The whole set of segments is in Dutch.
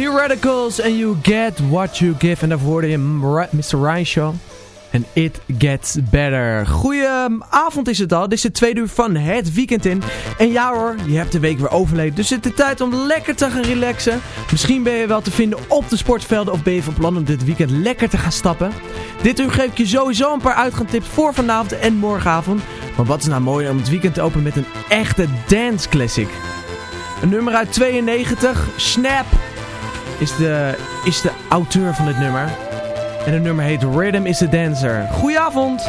Radicals and You Get What You Give. En daarvoor hoorde je Mr. Ryan En It Gets Better. Goedenavond is het al. Dit is de tweede uur van het weekend in. En ja hoor, je hebt de week weer overleefd. Dus het is de tijd om lekker te gaan relaxen. Misschien ben je wel te vinden op de sportvelden. Of ben je van plan om dit weekend lekker te gaan stappen. Dit uur geef ik je sowieso een paar uitgaantips voor vanavond en morgenavond. Maar wat is nou mooi om het weekend te openen met een echte dance classic. Een nummer uit 92, Snap is de, is de auteur van dit nummer. En het nummer heet Rhythm is the Dancer. Goedenavond!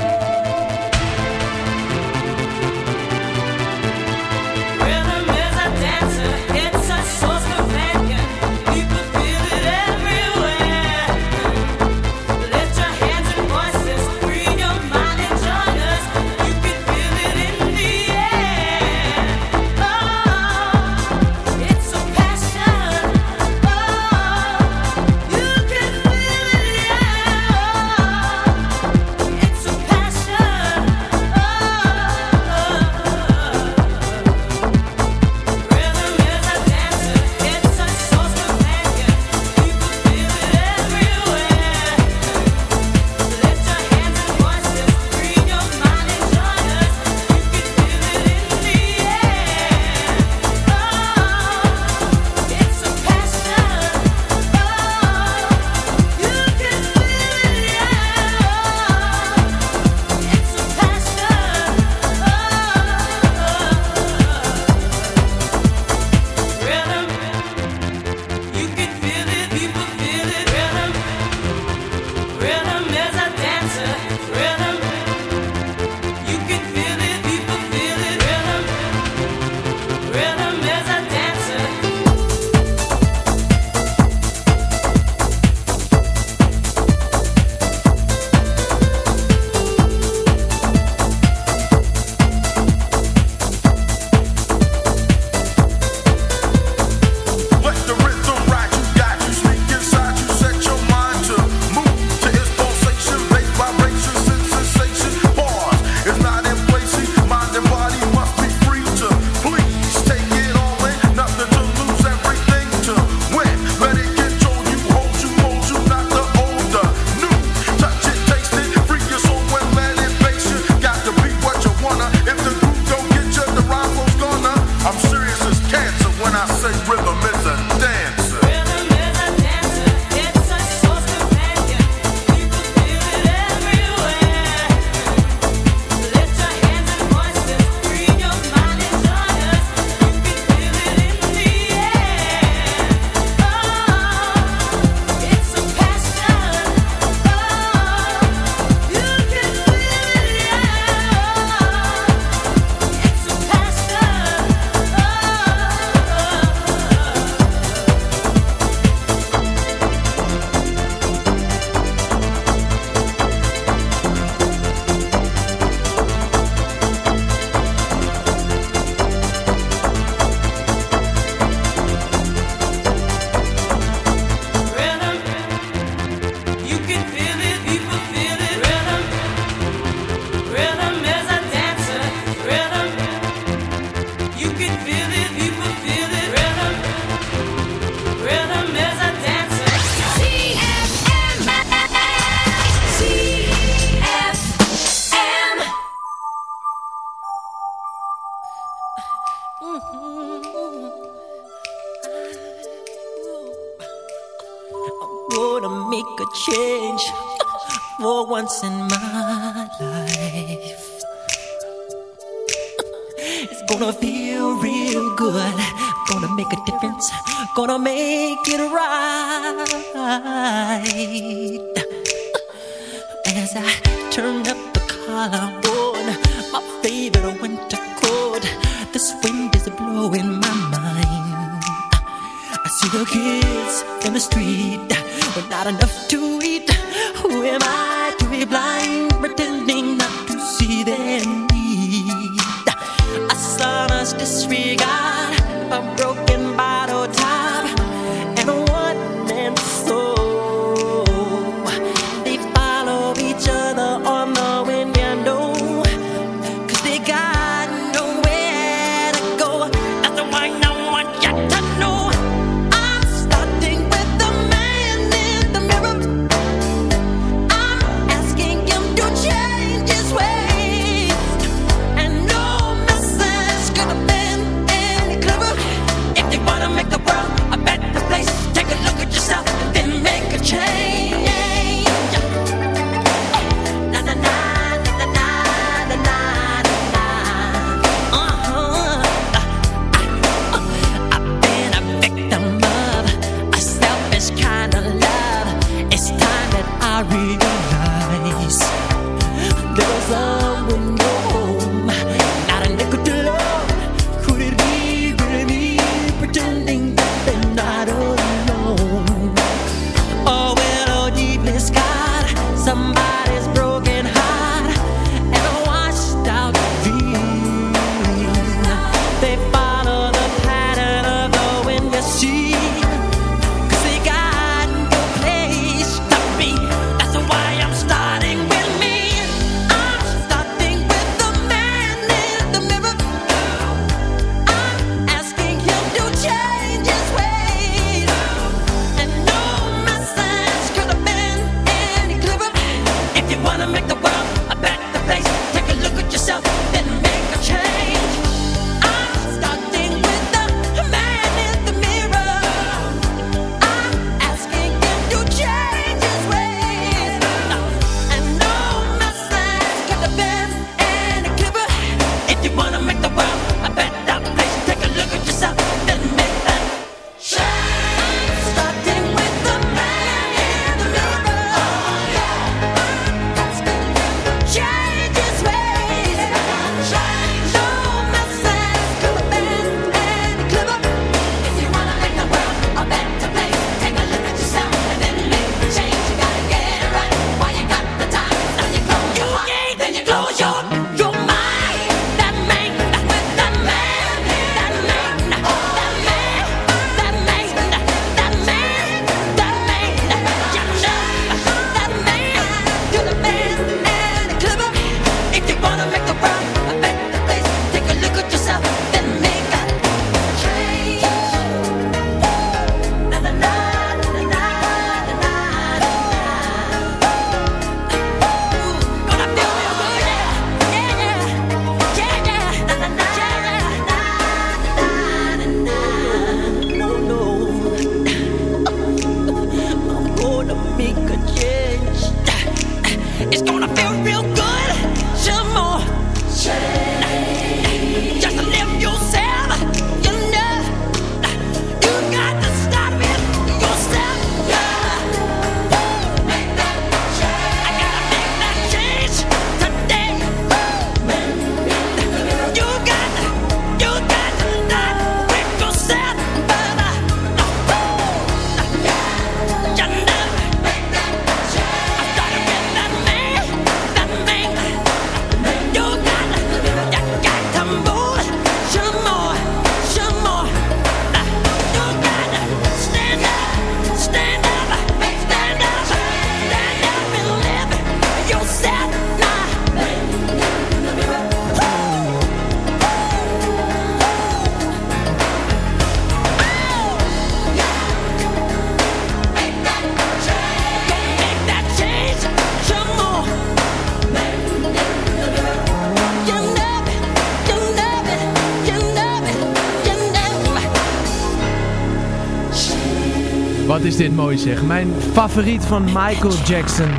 Wat is dit mooi zeg. Mijn favoriet van Michael Jackson,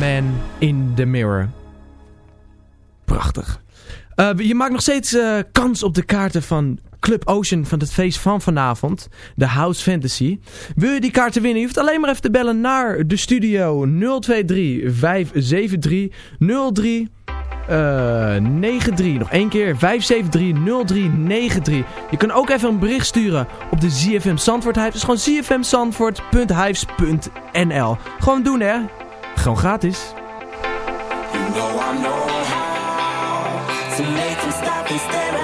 Man in the Mirror. Prachtig. Eh, je maakt nog steeds eh, kans op de kaarten van Club Ocean van het feest van vanavond. De House Fantasy. Wil je die kaarten winnen? Je hoeft alleen maar even te bellen naar de studio 023 573 03 eh, 93, nog één keer. 5730393. Je kan ook even een bericht sturen op de ZFM Zandvoort Hives. Dus gewoon zfmzandvoort.hives.nl Gewoon doen hè. Gewoon gratis. You know I know how to make them stop and stare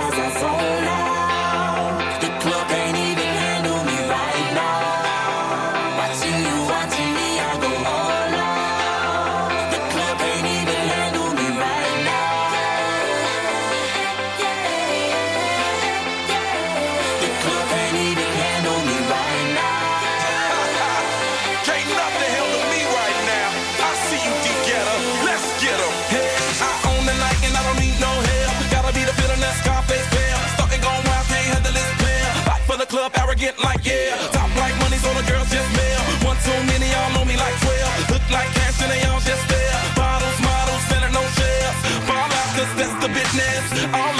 Get like yeah. Top like money, so the girls just mail. One too many, y'all know me like 12. Look like cash and they all just there. Bottles, models, selling no shares. Fall out, cause that's the business. All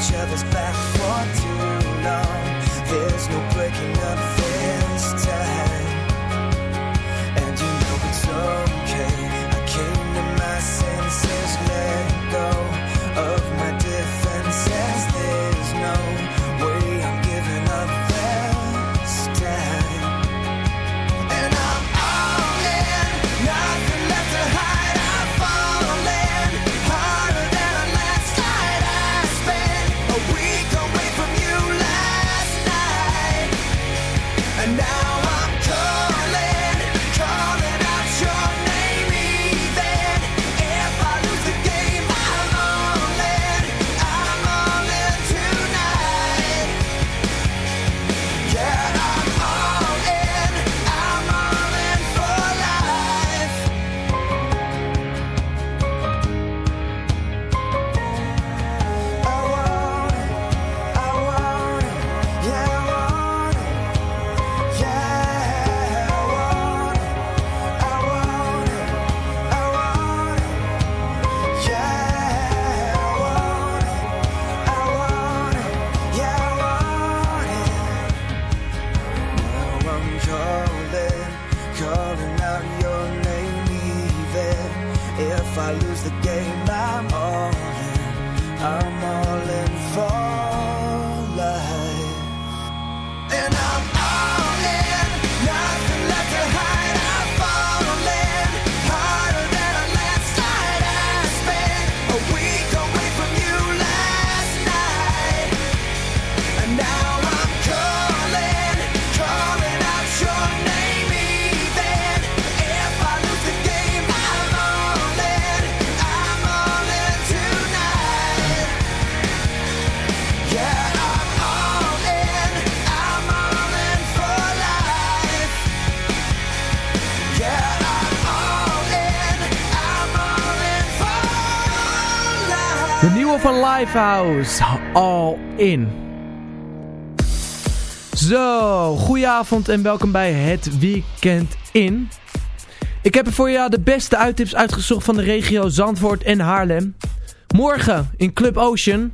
each other's back for too long. There's no breaking up Lifehouse, All In. Zo, goedenavond en welkom bij het Weekend In. Ik heb er voor jou de beste uittips uitgezocht van de regio Zandvoort en Haarlem. Morgen in Club Ocean,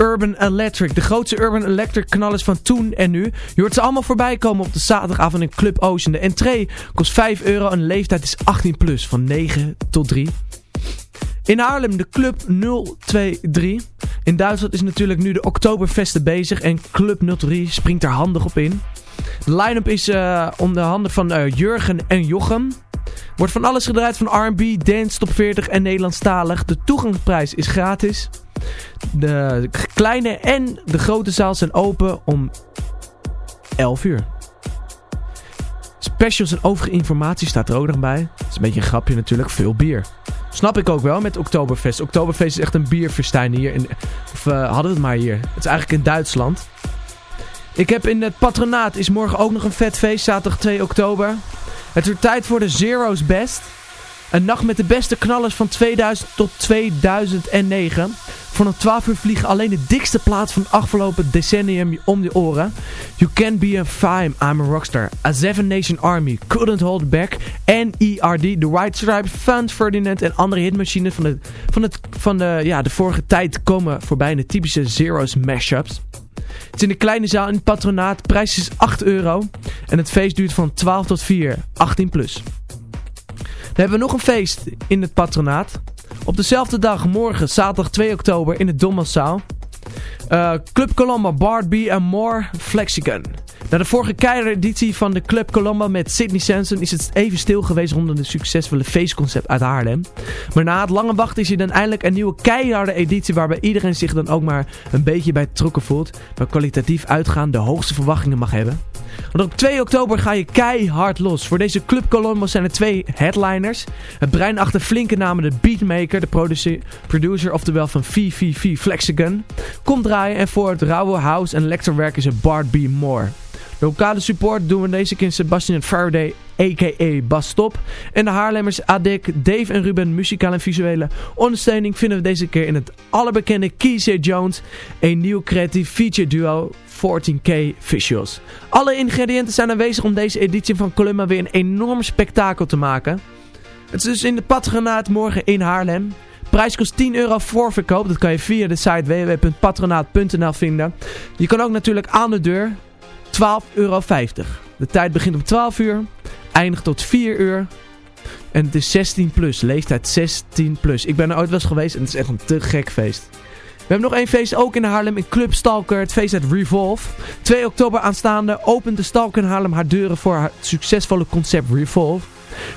Urban Electric. De grootste Urban Electric knallers van toen en nu. Je hoort ze allemaal voorbij komen op de zaterdagavond in Club Ocean. De entree kost 5 euro en de leeftijd is 18 plus, van 9 tot 3. In Haarlem de Club 023. In Duitsland is natuurlijk nu de Oktoberfesten bezig en Club 03 springt er handig op in. De line-up is eh, onder handen van eh, Jurgen en Jochem. Wordt van alles gedraaid van R&B, dance, top 40 en Nederlandstalig. De toegangsprijs is gratis. De kleine en de grote zaal zijn open om 11 uur. Specials en overige informatie staat er ook nog bij. Het is een beetje een grapje natuurlijk, veel bier. Snap ik ook wel met Oktoberfest. Oktoberfest is echt een bierfestijn hier. In, of eh, hadden we het maar hier. Het is eigenlijk in Duitsland. Ik heb in het patronaat is morgen ook nog een vet feest. Zaterdag 2 oktober. Het wordt tijd voor de Zero's Best. Een nacht met de beste knallers van 2000 tot 2009. Vanaf 12 uur vliegen alleen de dikste plaats van het afgelopen decennium om de oren. You can be a fime, I'm a rockstar. A Seven Nation Army, Couldn't Hold Back. NERD, The White Stripes, Fund Ferdinand en andere hitmachines van de, van het, van de, ja, de vorige tijd komen voorbij in de typische Zero's mashups. Het is in de kleine zaal in het patronaat. Prijs is 8 euro. En het feest duurt van 12 tot 4. 18 plus. Dan hebben we nog een feest in het patronaat. Op dezelfde dag, morgen, zaterdag 2 oktober, in de Dommelzaal. Eh, Club Colombo, Bard B More Flexicon. Na de vorige keiharde editie van de Club Colombo met Sidney Sanson is het even stil geweest rondom de succesvolle feestconcept uit Haarlem. Maar na het lange wachten is er dan eindelijk een nieuwe keiharde editie waarbij iedereen zich dan ook maar een beetje bij betrokken voelt. Maar kwalitatief uitgaan de hoogste verwachtingen mag hebben. Want op 2 oktober ga je keihard los. Voor deze Club Colombo zijn er twee headliners. Het brein achter flinke namen de Beatmaker, de producer, producer oftewel van VVV Flexagon, komt En voor het rauwe house en electrowerk is er Bart B. Moore. Lokale support doen we deze keer Sebastian Faraday, a.k.a. Bas Stop. En de Haarlemmers Adik, Dave en Ruben, muzikale en visuele ondersteuning vinden we deze keer in het allerbekende Keysay Jones. Een nieuw creatief feature duo 14K Visuals. Alle ingrediënten zijn aanwezig om deze editie van Columba weer een enorm spektakel te maken. Het is dus in de patronaat morgen in Haarlem. Prijs kost 10 euro voor verkoop. Dat kan je via de site www.patronaat.nl vinden. Je kan ook natuurlijk aan de deur 12,50 euro. De tijd begint om 12 uur, eindigt tot 4 uur. En het is 16 plus, leeftijd 16 plus. Ik ben er ooit wel eens geweest en het is echt een te gek feest. We hebben nog één feest ook in Haarlem in Club Stalker. Het feest uit Revolve. 2 oktober aanstaande opent de Stalker in Haarlem haar deuren voor haar succesvolle concept Revolve.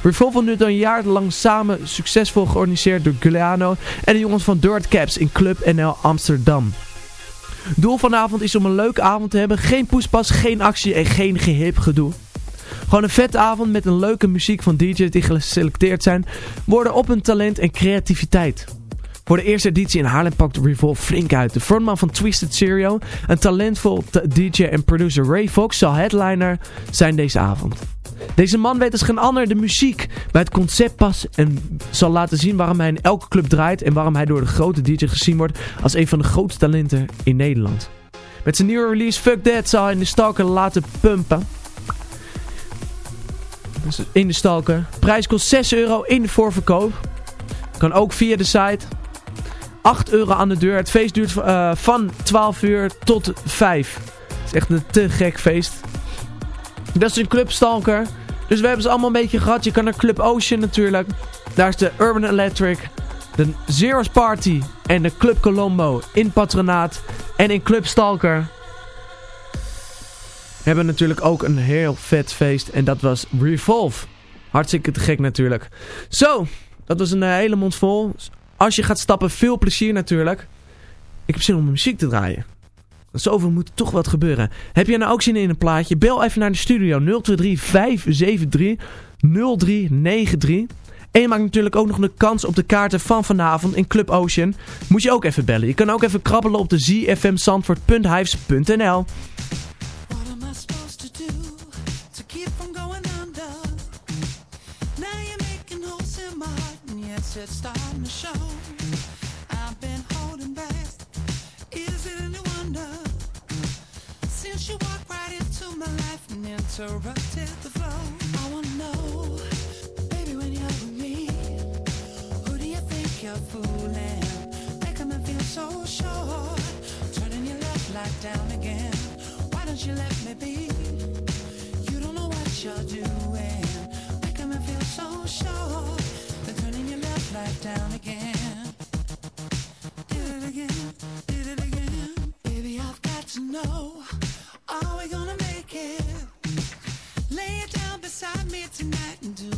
Revolve wordt nu jaar lang samen succesvol georganiseerd door Giuliano en de jongens van Dirt Caps in Club NL Amsterdam. Doel vanavond is om een leuke avond te hebben. Geen poespas, geen actie en geen gehip gedoe. Gewoon een vette avond met een leuke muziek van DJ's die geselecteerd zijn. Worden op hun talent en creativiteit. Voor de eerste editie in Haarlem pakt Revolve flink uit. De frontman van Twisted Stereo, een talentvol DJ en producer Ray Fox zal headliner zijn deze avond. Deze man weet als geen ander de muziek bij het concept pas en zal laten zien waarom hij in elke club draait en waarom hij door de grote DJ gezien wordt als een van de grootste talenten in Nederland. Met zijn nieuwe release Fuck That zal hij in de stalker laten pumpen. Dus in de stalker. Prijs kost 6 euro in de voorverkoop. Kan ook via de site. 8 euro aan de deur. Het feest duurt uh, van 12 uur tot 5. Het is echt een te gek feest. Dat is een Club Stalker. Dus we hebben ze allemaal een beetje gehad. Je kan naar Club Ocean natuurlijk. Daar is de Urban Electric. De Zero's Party. En de Club Colombo in Patronaat. En in Club Stalker. We hebben natuurlijk ook een heel vet feest. En dat was Revolve. Hartstikke te gek natuurlijk. Zo, dat was een eh, hele mond vol. Als je gaat stappen, veel plezier natuurlijk. Ik heb zin om muziek te draaien. Zoveel moet toch wat gebeuren. Heb jij nou ook zin in een plaatje? Bel even naar de studio 023 573 0393. En je maakt natuurlijk ook nog een kans op de kaarten van vanavond in Club Ocean. Moet je ook even bellen. Je kan ook even krabbelen op de zfmzandvoort.hives.nl I supposed and interrupted the flow, I wanna know, baby, when you're with me, who do you think you're fooling? Making me feel so sure, turning your left light down again. Why don't you let me be? You don't know what you're doing, making me feel so sure, then turning your left light down again. Did it again, did it again. Baby, I've got to know,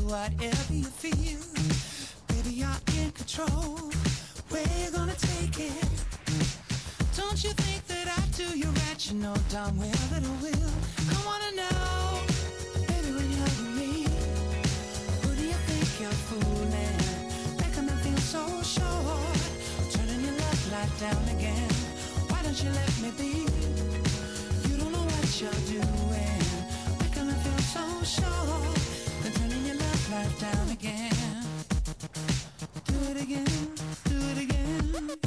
whatever you feel. Baby, you're in control. Where you gonna take it? Don't you think that I do you right? You know darn well that I will. I wanna know, baby, when you're with me, who do you think you're fooling? Making me feel so sure. Turning your left light down again. Why don't you let me be? You don't know what you're doing. Making me feel so sure. Your down again. Do it again, do it again.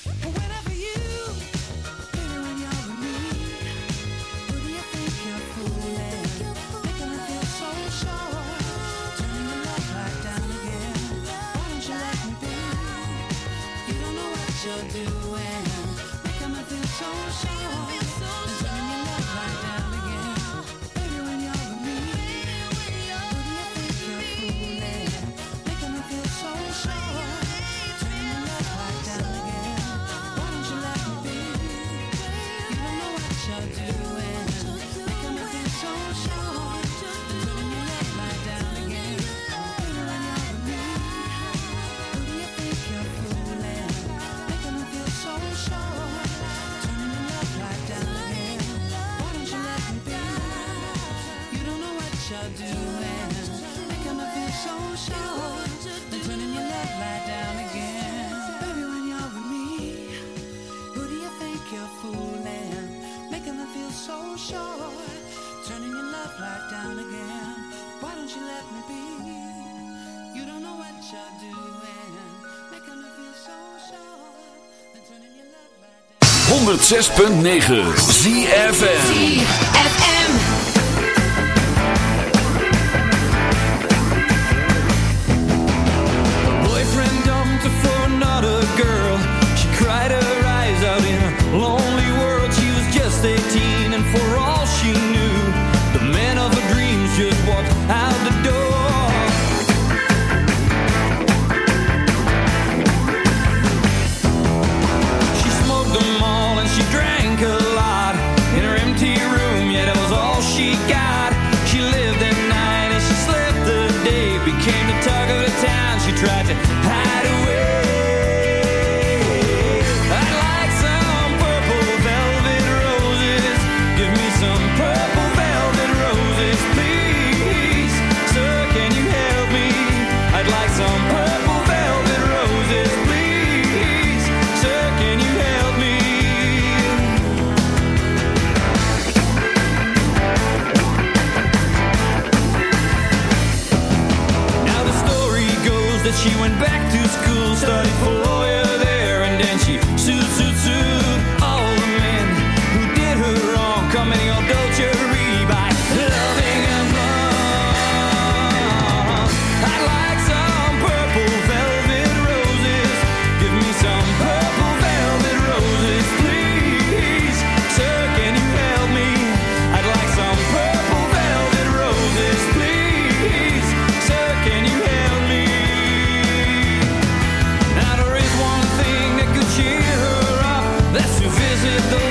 106.9 ZFM. Tried to stel je to visit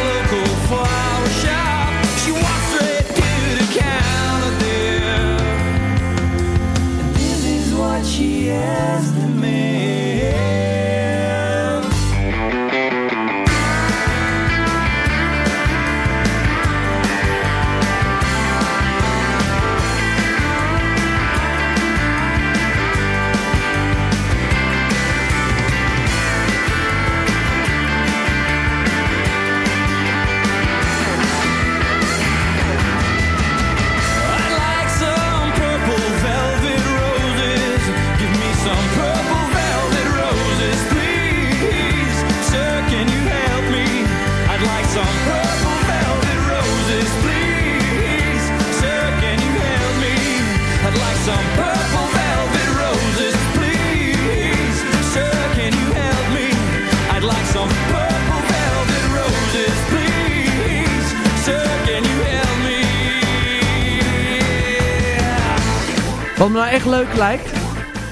Wat me nou echt leuk lijkt,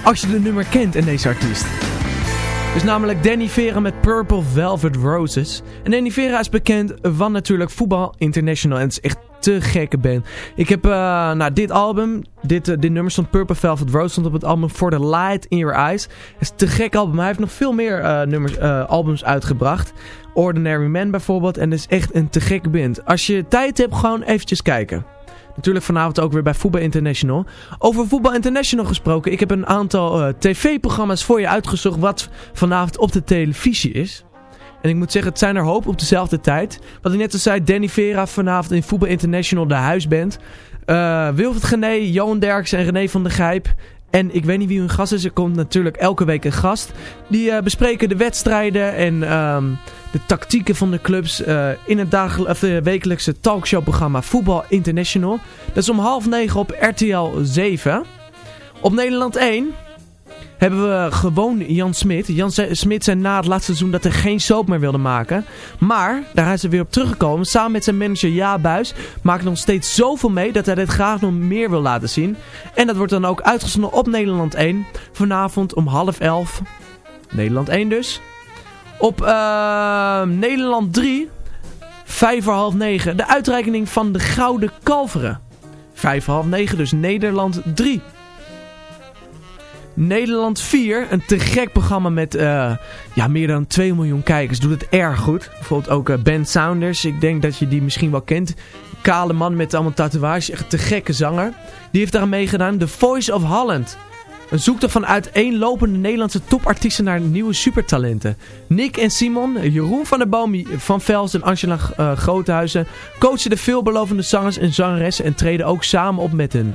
als je de nummer kent en deze artiest. Dus namelijk Danny Vera met Purple Velvet Roses. En Danny Vera is bekend van natuurlijk Voetbal International. En het is echt te gekke band. Ik heb, eh nou, dit album, dit, eh, dit nummer stond Purple Velvet Rose, stond op het album For the Light in Your Eyes. Het is te gek album. Hij heeft nog veel meer eh, nummers, albums uitgebracht. Ordinary Man bijvoorbeeld. En het is echt een te gekke band. Als je tijd hebt, gewoon eventjes kijken. Natuurlijk vanavond ook weer bij Voetbal International. Over Voetbal International gesproken. Ik heb een aantal eh, tv-programma's voor je uitgezocht wat vanavond op de televisie is. En ik moet zeggen, het zijn er hoop op dezelfde tijd. Wat ik net al zei, Danny Vera vanavond in Voetbal International, de huisband. Eh Wilfried Gené, Johan Derks en René van der Gijp. En ik weet niet wie hun gast is. Er komt natuurlijk elke week een gast. Die eh, bespreken de wedstrijden en ehm, de tactieken van de clubs eh, in het of, eh, wekelijkse talkshowprogramma Voetbal International. Dat is om half negen op RTL 7. Op Nederland 1 hebben we gewoon Jan Smit. Jan Smit zei na het laatste seizoen dat hij geen soap meer wilde maken. Maar, daar is hij weer op teruggekomen. Samen met zijn manager Ja Buis maakt nog steeds zoveel mee dat hij dit graag nog meer wil laten zien. En dat wordt dan ook uitgezonden op Nederland 1. Vanavond om half elf. Nederland 1 dus. Op eh, Nederland 3. Vijf voor half negen. De uitreiking van de Gouden Kalveren. Vijf voor half negen dus Nederland 3. Nederland 4, een te gek programma met eh, ja, meer dan 2 miljoen kijkers. Doet het erg goed. Bijvoorbeeld ook eh, Ben Saunders. Ik denk dat je die misschien wel kent. Kale man met allemaal tatoeages. Echt te gekke zanger. Die heeft daar meegedaan. The Voice of Holland. Een zoektocht van uiteenlopende Nederlandse topartiesten naar nieuwe supertalenten. Nick en Simon, Jeroen van der Boom, Van Vels en Angela eh, Groothuizen coachen de veelbelovende zangers en zangeressen en treden ook samen op met hen.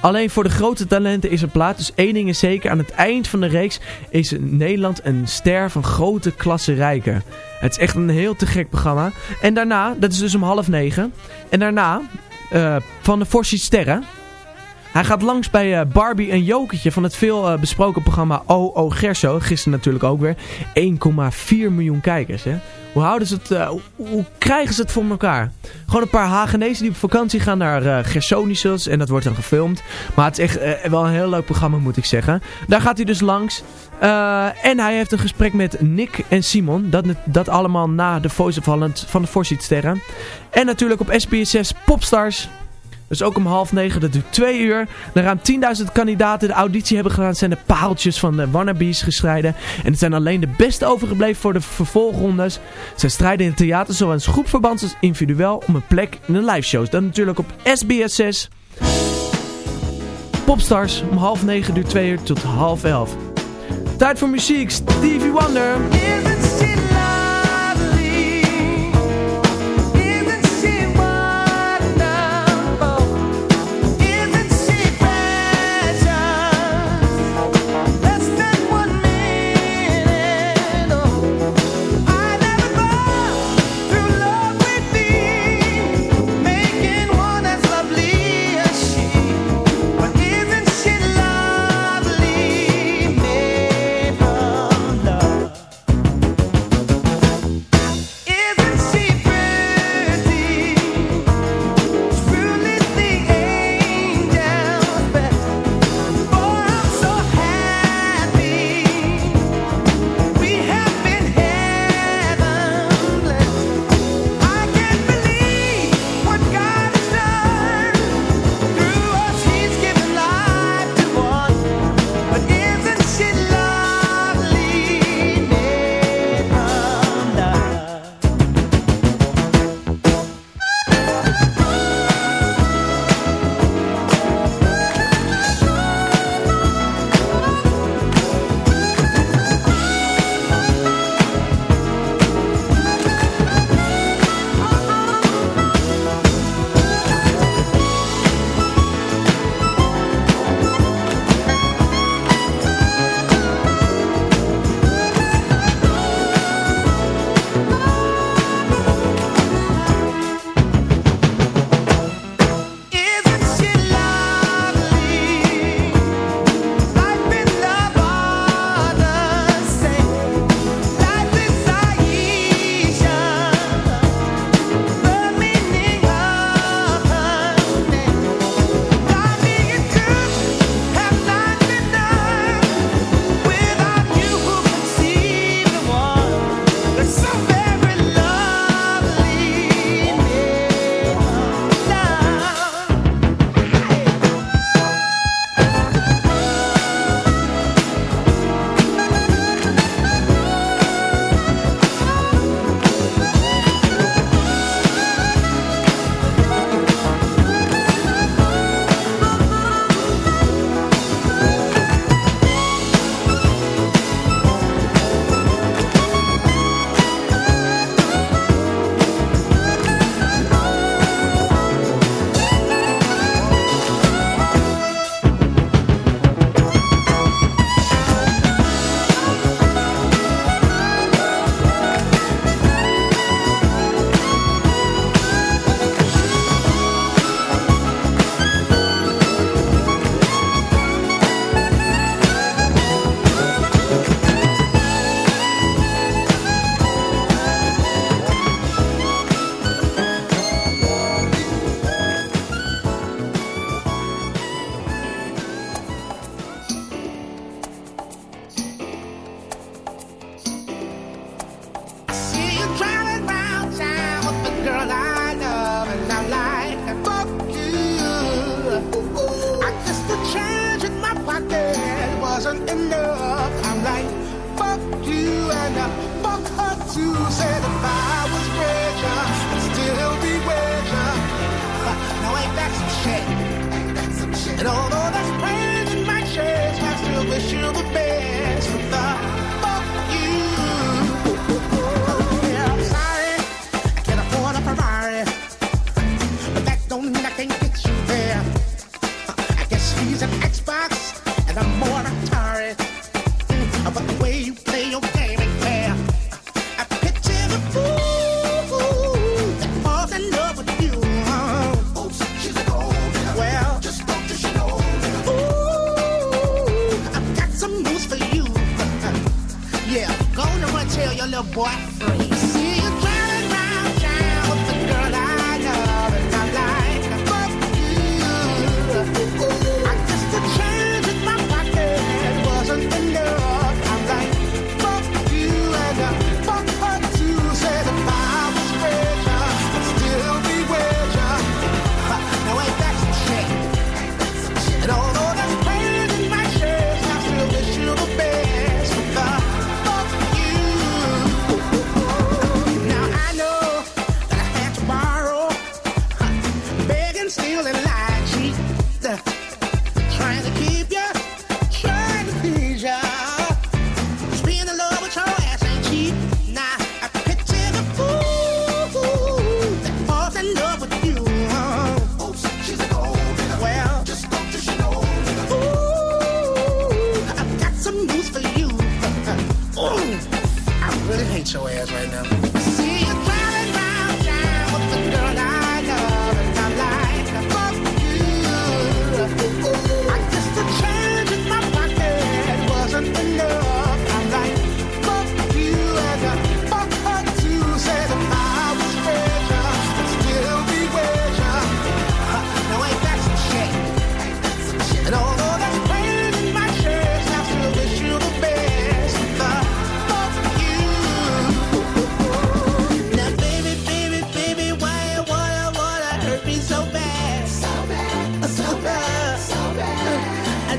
Alleen voor de grote talenten is er plaats. Dus één ding is zeker. Aan het eind van de reeks is Nederland een ster van grote klasse rijker. Het is echt een heel te gek programma. En daarna, dat is dus om half negen. En daarna, eh, van de Forsie Sterren. Hij gaat langs bij eh, Barbie en Jokertje van het veel eh, besproken programma O.O. Gerso. Gisteren natuurlijk ook weer. 1,4 miljoen kijkers. Hè? Hoe, houden ze het, eh, hoe, krijgen ze het voor elkaar? Gewoon een paar Hagenezen die op vakantie gaan naar uh. En dat wordt dan gefilmd. Maar het is echt wel een heel leuk programma moet ik zeggen. Daar gaat hij dus langs. En hij heeft een gesprek met Nick en Simon. Dat, dat allemaal na de Voice van de Forsyth Sterren. En natuurlijk op SBS6 Popstars. Dus ook om half negen, dat duurt twee uur. Na ruim 10.000 kandidaten de auditie hebben gedaan, zijn de paaltjes van de wannabes gestreden. En het zijn alleen de beste overgebleven voor de vervolgrondes. Zij strijden in het theater, zowel in groepverband als individueel, om een plek in de liveshows. Dan natuurlijk op SBS 6. Popstars, om half negen duurt twee uur tot half elf. Tijd voor muziek, Stevie Wonder.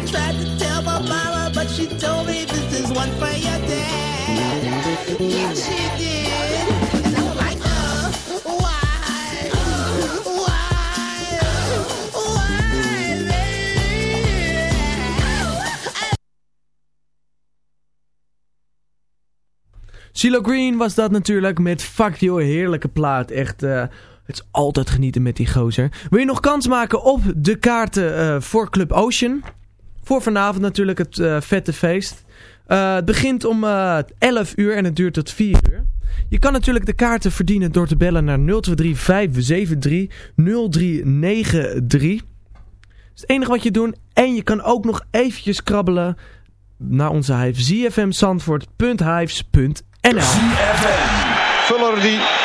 tried to tell my mama, but she told me this is one for your dad. She did. And like, why? Uh, why? Green was dat natuurlijk met Fuck Your heerlijke plaat. Echt... Uh, het is altijd genieten met die gozer. Wil je nog kans maken op de kaarten uh, voor Club Ocean? Voor vanavond natuurlijk het eh, vette feest. Eh, het begint om eh, 11 uur en het duurt tot 4 uur. Je kan natuurlijk de kaarten verdienen door te bellen naar 023 573 0393. Dat is het enige wat je doet. En je kan ook nog eventjes krabbelen naar onze hive. zfmzandvoort.hives.nl ZFM. Vuller die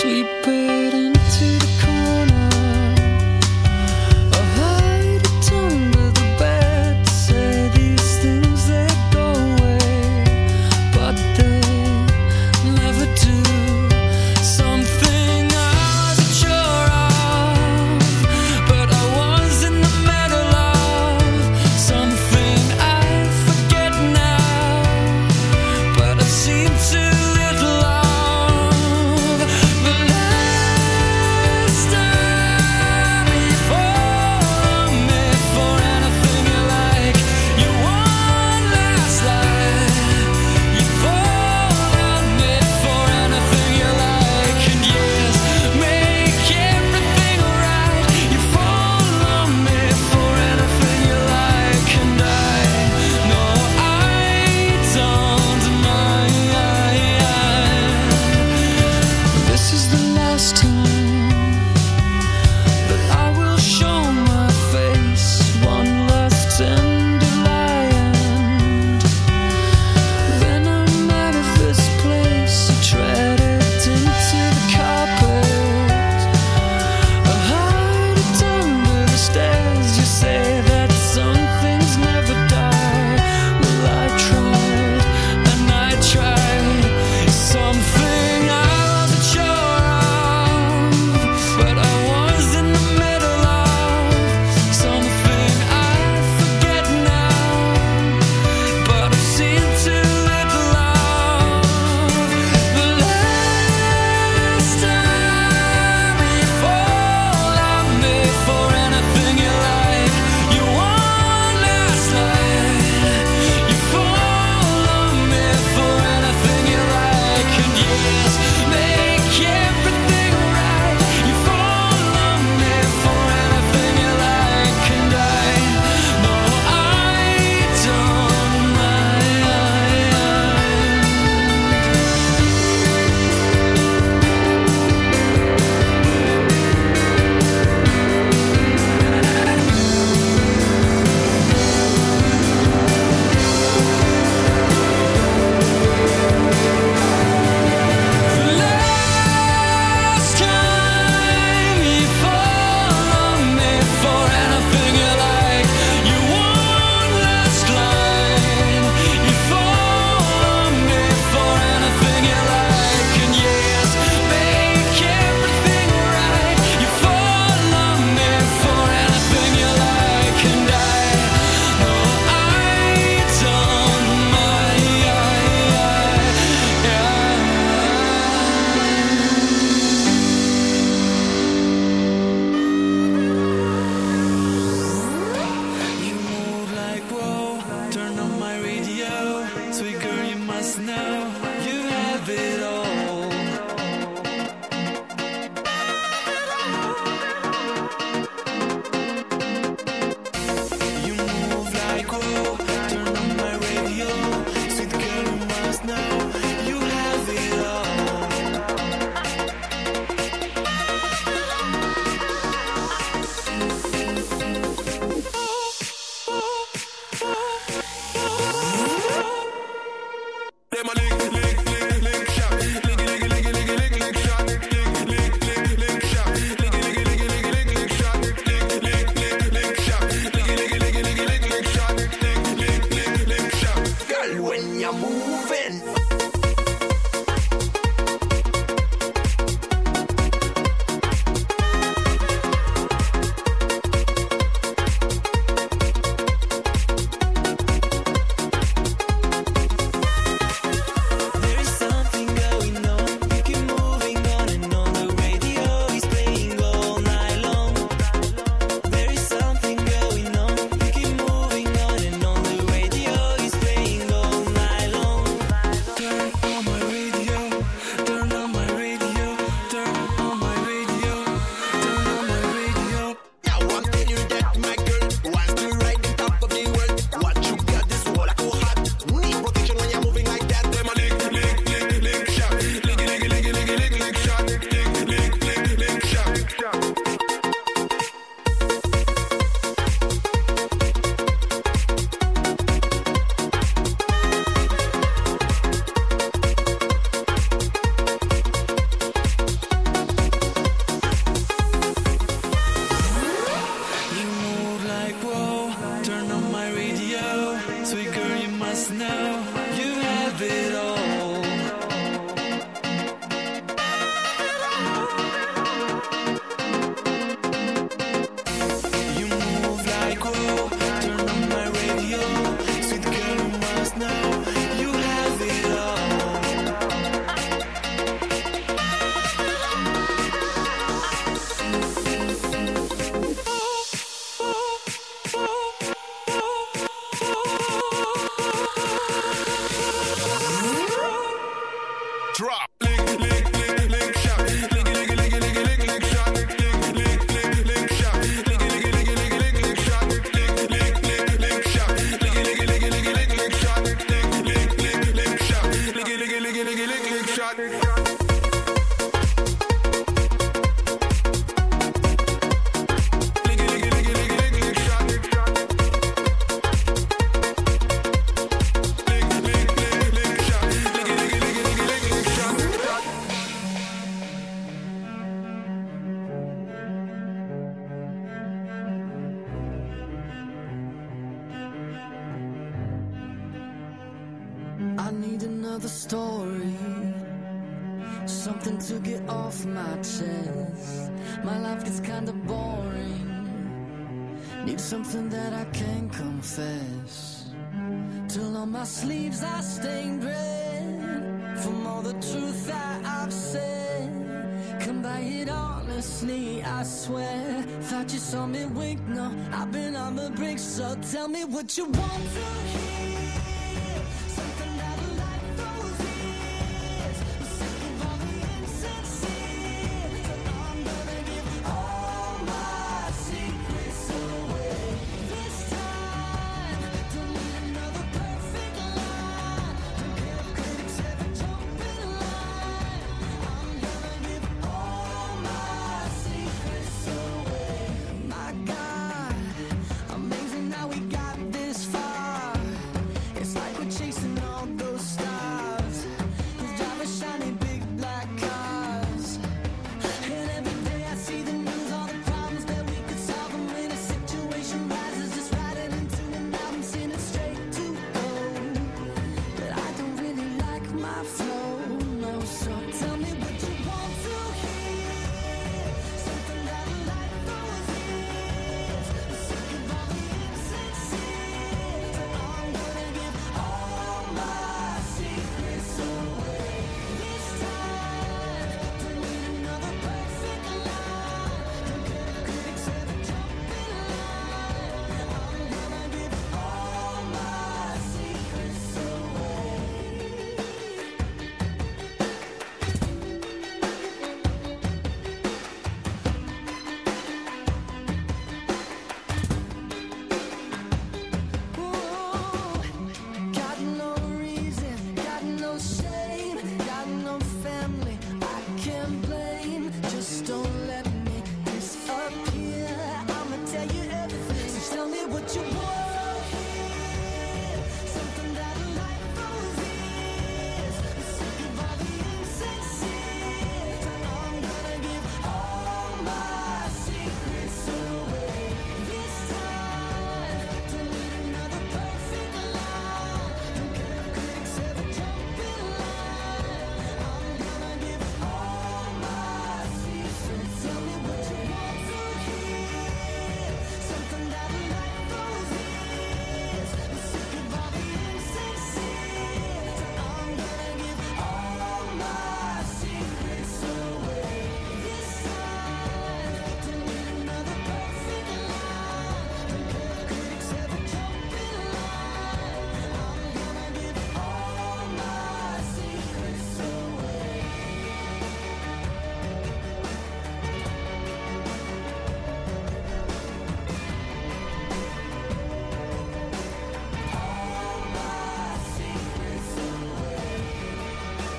sweet bird click, lick click shot. So tell me what you want to hear.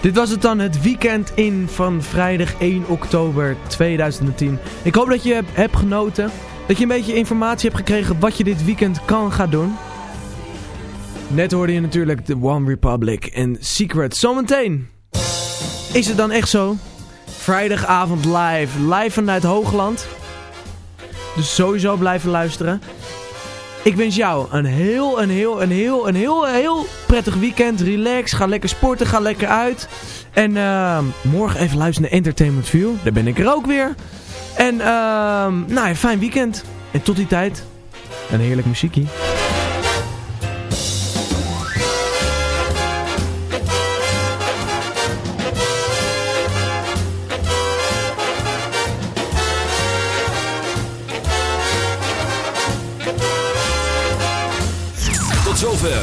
Dit was het dan, het weekend in van vrijdag 1 oktober 2010. Ik hoop dat je hebt genoten. Dat je een beetje informatie hebt gekregen wat je dit weekend kan gaan doen. Net hoorde je natuurlijk The One Republic en Secret. Zometeen is het dan echt zo. Vrijdagavond live. Live vanuit Hoogland. Dus sowieso blijven luisteren. Ik wens jou een heel, een heel, een heel, een heel, heel prettig weekend. Relax, ga lekker sporten, ga lekker uit. En ehm, morgen even luisteren naar Entertainment View. Daar ben ik er ook weer. En ehm, nou ja, fijn weekend. En tot die tijd, een heerlijk muziekje.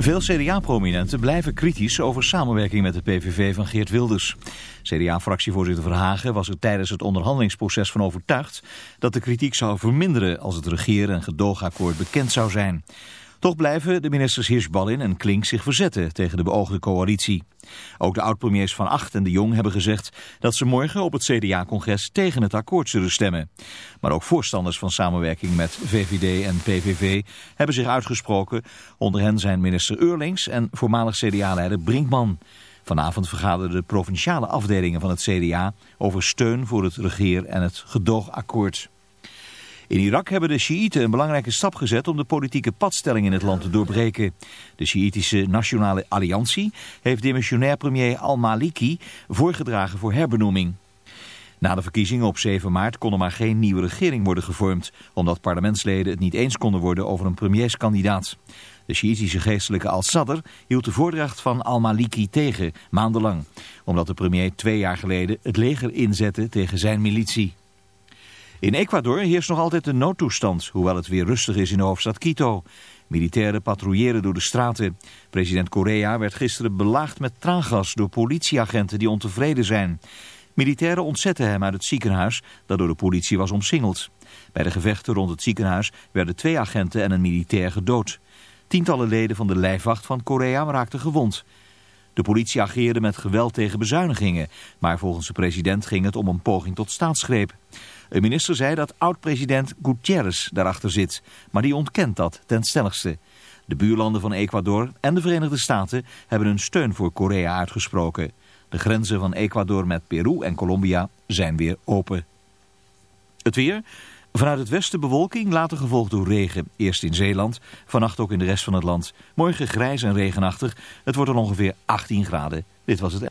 Veel CDA-prominenten blijven kritisch over samenwerking met de PVV van Geert Wilders. CDA-fractievoorzitter Verhagen was er tijdens het onderhandelingsproces van overtuigd dat de kritiek zou verminderen als het regeer- en gedoogakkoord bekend zou zijn. Toch blijven de ministers Hirschballin en Klink zich verzetten tegen de beoogde coalitie. Ook de oud-premiers Van Acht en de Jong hebben gezegd dat ze morgen op het CDA-congres tegen het akkoord zullen stemmen. Maar ook voorstanders van samenwerking met VVD en PVV hebben zich uitgesproken. Onder hen zijn minister Eurlings en voormalig CDA-leider Brinkman. Vanavond vergaderen de provinciale afdelingen van het CDA over steun voor het regeer- en het gedoogakkoord. In Irak hebben de Sjiïten een belangrijke stap gezet om de politieke padstelling in het land te doorbreken. De Sjiïtische Nationale Alliantie heeft demissionair premier al-Maliki voorgedragen voor herbenoeming. Na de verkiezingen op 7 maart kon er maar geen nieuwe regering worden gevormd, omdat parlementsleden het niet eens konden worden over een premierskandidaat. De Sjiïtische geestelijke al-Sadr hield de voordracht van al-Maliki tegen, maandenlang, omdat de premier twee jaar geleden het leger inzette tegen zijn militie. In Ecuador heerst nog altijd de noodtoestand, hoewel het weer rustig is in de hoofdstad Quito. Militairen patrouilleren door de straten. President Correa werd gisteren belaagd met traangas door politieagenten die ontevreden zijn. Militairen ontzetten hem uit het ziekenhuis dat door de politie was omsingeld. Bij de gevechten rond het ziekenhuis werden twee agenten en een militair gedood. Tientallen leden van de lijfwacht van Correa raakten gewond. De politie ageerde met geweld tegen bezuinigingen, maar volgens de president ging het om een poging tot staatsgreep. Een minister zei dat oud-president Gutierrez daarachter zit, maar die ontkent dat ten stelligste. De buurlanden van Ecuador en de Verenigde Staten hebben hun steun voor Korea uitgesproken. De grenzen van Ecuador met Peru en Colombia zijn weer open. Het weer. Vanuit het westen bewolking, later gevolgd door regen. Eerst in Zeeland, vannacht ook in de rest van het land. Morgen grijs en regenachtig. Het wordt dan ongeveer 18 graden. Dit was het.